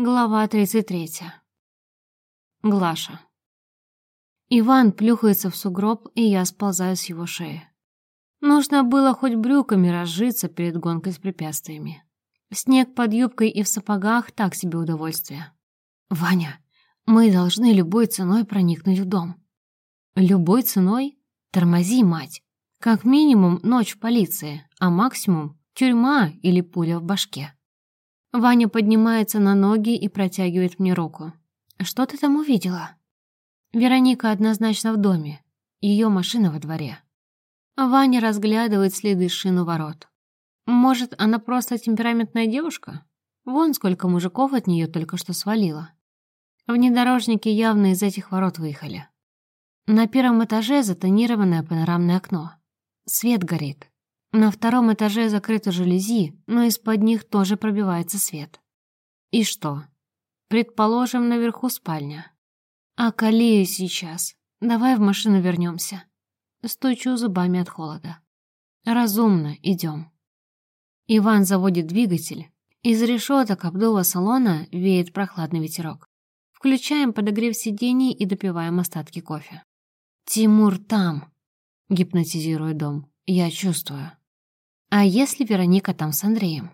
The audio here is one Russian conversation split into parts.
Глава 33. Глаша. Иван плюхается в сугроб, и я сползаю с его шеи. Нужно было хоть брюками разжиться перед гонкой с препятствиями. Снег под юбкой и в сапогах — так себе удовольствие. «Ваня, мы должны любой ценой проникнуть в дом». «Любой ценой? Тормози, мать. Как минимум ночь в полиции, а максимум — тюрьма или пуля в башке». Ваня поднимается на ноги и протягивает мне руку. «Что ты там увидела?» Вероника однозначно в доме. Ее машина во дворе. Ваня разглядывает следы шин у ворот. Может, она просто темпераментная девушка? Вон сколько мужиков от нее только что свалило. Внедорожники явно из этих ворот выехали. На первом этаже затонированное панорамное окно. Свет горит. На втором этаже закрыты жалюзи, но из-под них тоже пробивается свет. И что? Предположим, наверху спальня. А колею сейчас. Давай в машину вернемся. Стучу зубами от холода. Разумно, идем. Иван заводит двигатель. Из решеток обдува салона веет прохладный ветерок. Включаем подогрев сидений и допиваем остатки кофе. «Тимур там!» — гипнотизирует дом. «Я чувствую». А если Вероника там с Андреем?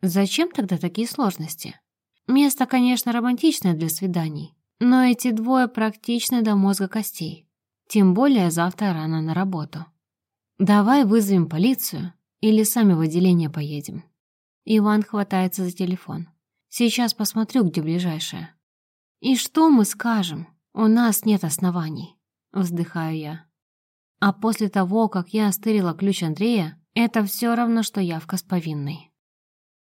Зачем тогда такие сложности? Место, конечно, романтичное для свиданий, но эти двое практичны до мозга костей. Тем более завтра рано на работу. Давай вызовем полицию или сами в отделение поедем. Иван хватается за телефон. Сейчас посмотрю, где ближайшее. И что мы скажем? У нас нет оснований. Вздыхаю я. А после того, как я стырила ключ Андрея, это все равно, что явка с повинной.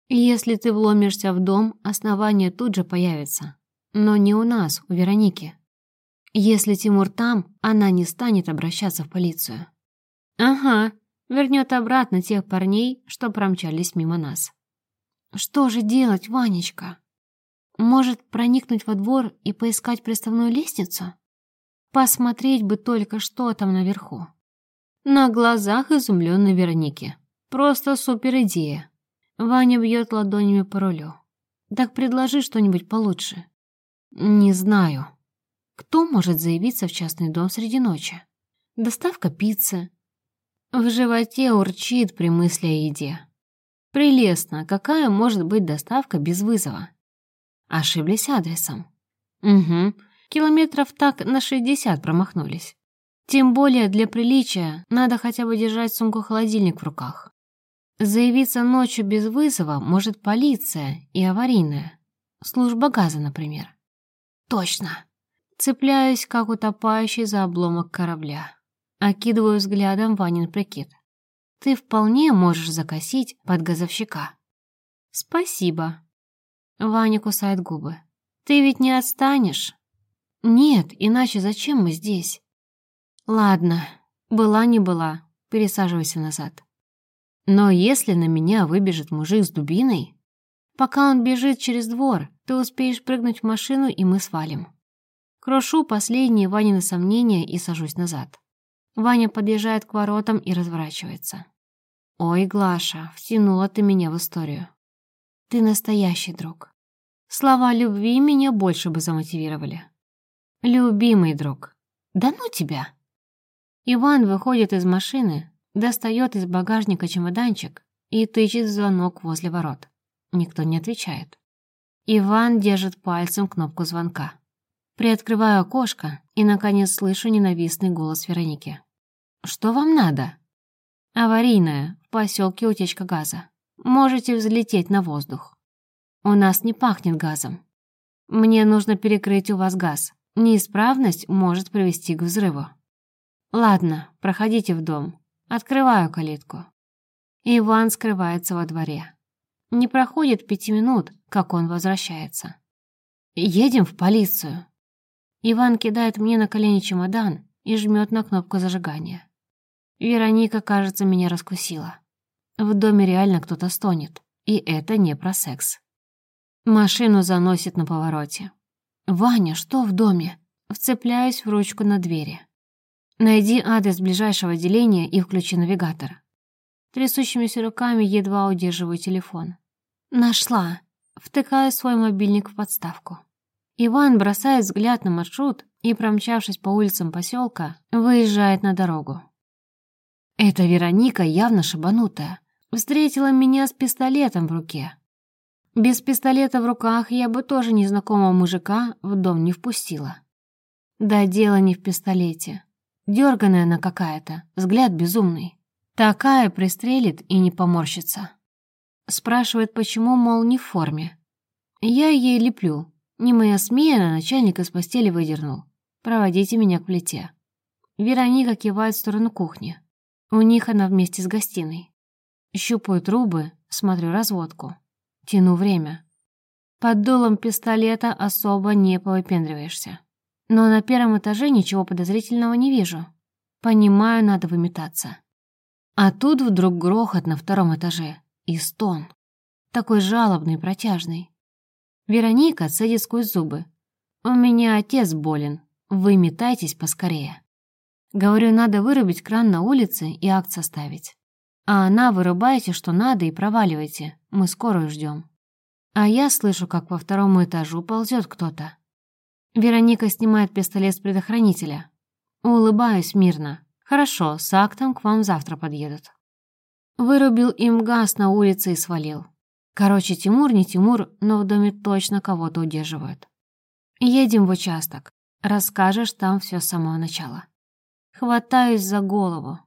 Если ты вломишься в дом, основание тут же появится. Но не у нас, у Вероники. Если Тимур там, она не станет обращаться в полицию. Ага, вернет обратно тех парней, что промчались мимо нас. Что же делать, Ванечка? Может, проникнуть во двор и поискать приставную лестницу? Посмотреть бы только, что там наверху. На глазах изумленной Вероники. Просто супер идея. Ваня бьет ладонями по рулю. Так предложи что-нибудь получше. Не знаю. Кто может заявиться в частный дом среди ночи? Доставка пиццы. В животе урчит при мысли о еде. Прелестно, какая может быть доставка без вызова? Ошиблись адресом. Угу, километров так на 60 промахнулись. Тем более для приличия надо хотя бы держать сумку-холодильник в руках. Заявиться ночью без вызова может полиция и аварийная. Служба газа, например. Точно. Цепляюсь, как утопающий за обломок корабля. Окидываю взглядом Ванин прикид. Ты вполне можешь закосить под газовщика. Спасибо. Ваня кусает губы. Ты ведь не отстанешь? Нет, иначе зачем мы здесь? Ладно, была не была, пересаживайся назад. Но если на меня выбежит мужик с дубиной, пока он бежит через двор, ты успеешь прыгнуть в машину, и мы свалим. Крушу последние Ванины сомнения и сажусь назад. Ваня подъезжает к воротам и разворачивается. «Ой, Глаша, втянула ты меня в историю. Ты настоящий друг. Слова любви меня больше бы замотивировали. Любимый друг. Да ну тебя!» Иван выходит из машины, достает из багажника чемоданчик и тычет звонок возле ворот. Никто не отвечает. Иван держит пальцем кнопку звонка. Приоткрываю окошко и, наконец, слышу ненавистный голос Вероники. «Что вам надо?» «Аварийная, в поселке утечка газа. Можете взлететь на воздух. У нас не пахнет газом. Мне нужно перекрыть у вас газ. Неисправность может привести к взрыву». «Ладно, проходите в дом. Открываю калитку». Иван скрывается во дворе. Не проходит пяти минут, как он возвращается. «Едем в полицию». Иван кидает мне на колени чемодан и жмет на кнопку зажигания. Вероника, кажется, меня раскусила. В доме реально кто-то стонет, и это не про секс. Машину заносит на повороте. «Ваня, что в доме?» Вцепляюсь в ручку на двери. Найди адрес ближайшего отделения и включи навигатор. Трясущимися руками едва удерживаю телефон. Нашла. втыкаю свой мобильник в подставку. Иван бросает взгляд на маршрут и, промчавшись по улицам поселка, выезжает на дорогу. Эта Вероника явно шибанутая. Встретила меня с пистолетом в руке. Без пистолета в руках я бы тоже незнакомого мужика в дом не впустила. Да дело не в пистолете. Дёрганая она какая-то, взгляд безумный. Такая пристрелит и не поморщится. Спрашивает, почему, мол, не в форме. Я ей леплю. Не моя смена, начальник из постели выдернул. Проводите меня к плите. Вероника кивает в сторону кухни. У них она вместе с гостиной. Щупаю трубы, смотрю разводку. Тяну время. Под дулом пистолета особо не повыпендриваешься. Но на первом этаже ничего подозрительного не вижу. Понимаю, надо выметаться. А тут вдруг грохот на втором этаже и стон. Такой жалобный, и протяжный. Вероника цедит сквозь зубы. «У меня отец болен. Вы метайтесь поскорее». Говорю, надо вырубить кран на улице и акт составить. А она вырубайте, что надо, и проваливайте. Мы скорую ждем. А я слышу, как по второму этажу ползет кто-то. Вероника снимает пистолет с предохранителя. Улыбаюсь мирно. Хорошо, с актом к вам завтра подъедут. Вырубил им газ на улице и свалил. Короче, Тимур не Тимур, но в доме точно кого-то удерживают. Едем в участок. Расскажешь там все с самого начала. Хватаюсь за голову.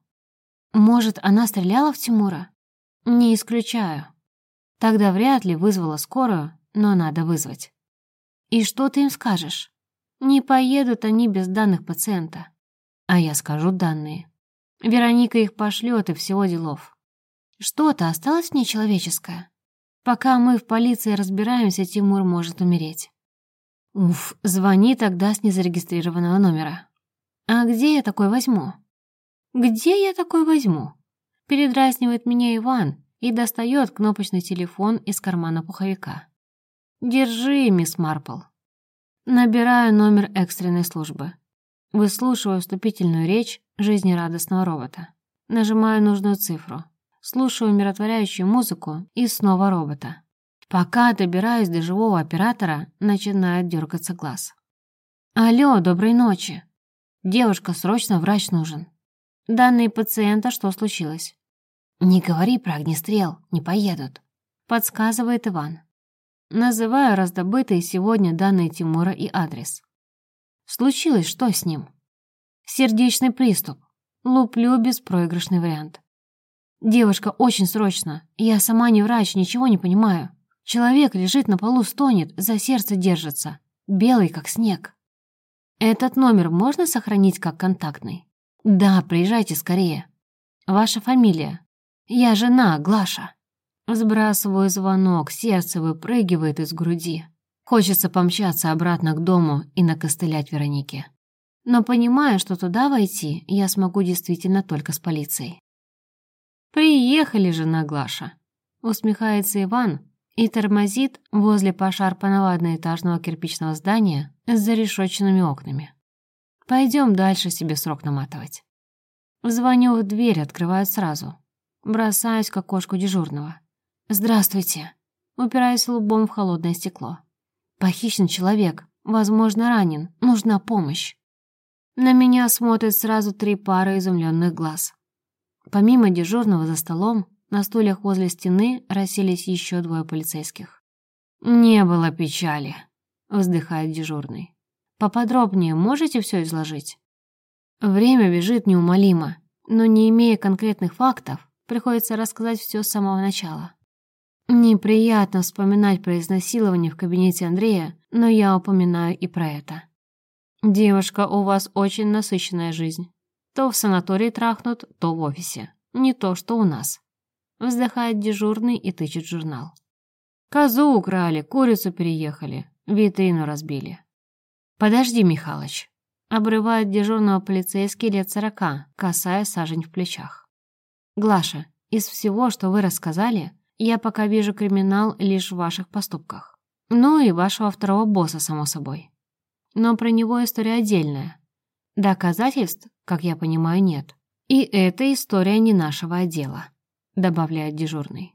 Может, она стреляла в Тимура? Не исключаю. Тогда вряд ли вызвала скорую, но надо вызвать. И что ты им скажешь? Не поедут они без данных пациента. А я скажу данные. Вероника их пошлет и всего делов. Что-то осталось нечеловеческое. Пока мы в полиции разбираемся, Тимур может умереть. Уф, звони тогда с незарегистрированного номера. «А где я такой возьму?» «Где я такой возьму?» Передразнивает меня Иван и достает кнопочный телефон из кармана пуховика. «Держи, мисс Марпл». Набираю номер экстренной службы. Выслушиваю вступительную речь жизнерадостного робота. Нажимаю нужную цифру. Слушаю умиротворяющую музыку и снова робота. Пока добираюсь до живого оператора, начинает дергаться глаз. «Алло, доброй ночи!» Девушка, срочно врач нужен. Данные пациента, что случилось? Не говори про огнестрел, не поедут. Подсказывает Иван. Называю раздобытые сегодня данные Тимура и адрес. Случилось что с ним? Сердечный приступ. Луплю беспроигрышный вариант. Девушка, очень срочно. Я сама не врач, ничего не понимаю. Человек лежит на полу, стонет, за сердце держится. Белый, как снег. Этот номер можно сохранить как контактный? Да, приезжайте скорее. Ваша фамилия? Я жена, Глаша. Сбрасываю звонок, сердце выпрыгивает из груди. Хочется помчаться обратно к дому и накостылять Веронике. Но понимаю, что туда войти я смогу действительно только с полицией. «Приехали, жена Глаша», — усмехается Иван, и тормозит возле пошарпанного одноэтажного кирпичного здания с зарешоченными окнами. Пойдем дальше себе срок наматывать. Звоню в дверь, открываю сразу. Бросаюсь к окошку дежурного. «Здравствуйте!» Упираюсь лбом в холодное стекло. «Похищен человек, возможно, ранен, нужна помощь». На меня смотрят сразу три пары изумленных глаз. Помимо дежурного за столом, на стульях возле стены расселись еще двое полицейских. «Не было печали», — вздыхает дежурный. «Поподробнее можете все изложить?» Время бежит неумолимо, но не имея конкретных фактов, приходится рассказать все с самого начала. Неприятно вспоминать про изнасилование в кабинете Андрея, но я упоминаю и про это. «Девушка, у вас очень насыщенная жизнь. То в санатории трахнут, то в офисе. Не то, что у нас. Вздыхает дежурный и тычет журнал. Козу украли, курицу переехали, витрину разбили. Подожди, Михалыч. Обрывает дежурного полицейский лет сорока, касая сажень в плечах. Глаша, из всего, что вы рассказали, я пока вижу криминал лишь в ваших поступках. Ну и вашего второго босса, само собой. Но про него история отдельная. Доказательств, как я понимаю, нет. И эта история не нашего отдела добавляет дежурный.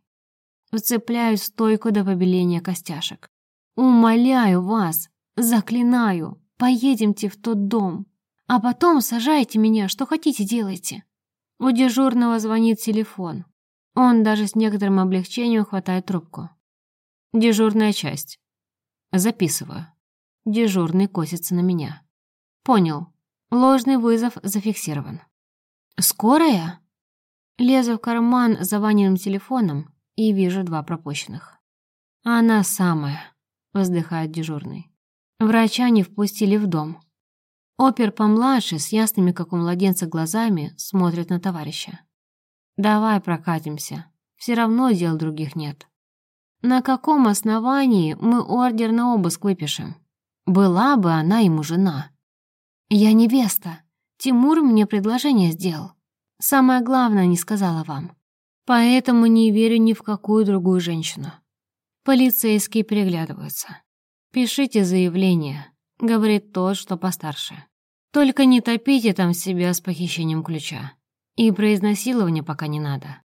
Вцепляюсь в стойку до побеления костяшек. «Умоляю вас, заклинаю, поедемте в тот дом, а потом сажайте меня, что хотите делайте». У дежурного звонит телефон. Он даже с некоторым облегчением хватает трубку. Дежурная часть. Записываю. Дежурный косится на меня. Понял. Ложный вызов зафиксирован. Скорая? Лезу в карман за Ваниным телефоном и вижу два пропущенных. Она самая, вздыхает дежурный. Врача не впустили в дом. Опер помладше, с ясными, как у младенца, глазами, смотрит на товарища. «Давай прокатимся. Все равно дел других нет». «На каком основании мы ордер на обыск выпишем? Была бы она ему жена». «Я невеста. Тимур мне предложение сделал. Самое главное не сказала вам. Поэтому не верю ни в какую другую женщину». Полицейские переглядываются. «Пишите заявление», — говорит тот, что постарше. «Только не топите там себя с похищением ключа. И про изнасилование пока не надо».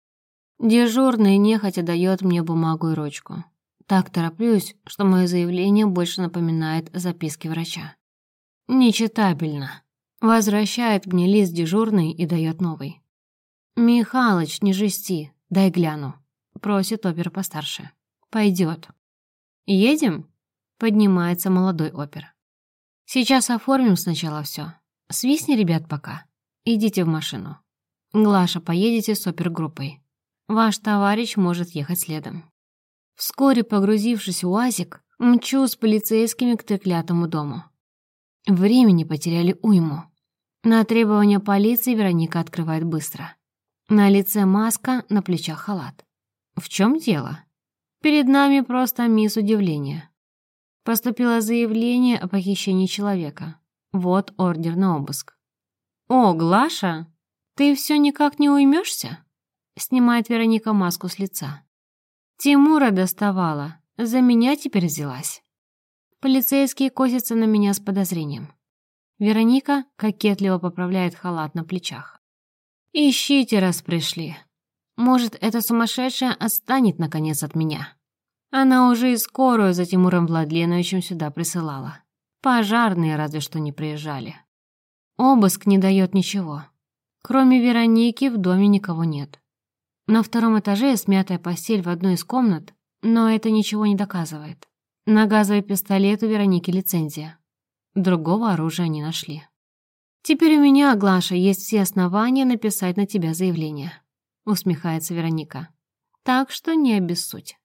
Дежурный нехотя дает мне бумагу и ручку. Так тороплюсь, что мое заявление больше напоминает записки врача. Нечитабельно. Возвращает мне лист дежурный и дает новый. «Михалыч, не жести, дай гляну», — просит опер постарше. «Пойдет». «Едем?» — поднимается молодой опер. «Сейчас оформим сначала все. Свистни ребят пока. Идите в машину. Глаша, поедете с опергруппой. Ваш товарищ может ехать следом». Вскоре, погрузившись в УАЗик, мчу с полицейскими к треклятому дому. Времени потеряли уйму. На требования полиции Вероника открывает быстро. На лице маска, на плечах халат. В чем дело? Перед нами просто мисс удивления. Поступило заявление о похищении человека. Вот ордер на обыск. «О, Глаша, ты все никак не уймешься? Снимает Вероника маску с лица. Тимура доставала, за меня теперь взялась. Полицейские косятся на меня с подозрением. Вероника кокетливо поправляет халат на плечах. «Ищите, раз пришли. Может, эта сумасшедшая отстанет, наконец, от меня». Она уже и скорую за Тимуром Владленовичем сюда присылала. Пожарные разве что не приезжали. Обыск не дает ничего. Кроме Вероники в доме никого нет. На втором этаже смятая постель в одной из комнат, но это ничего не доказывает. На газовый пистолет у Вероники лицензия. Другого оружия не нашли. «Теперь у меня, Глаша, есть все основания написать на тебя заявление», усмехается Вероника. «Так что не обессудь».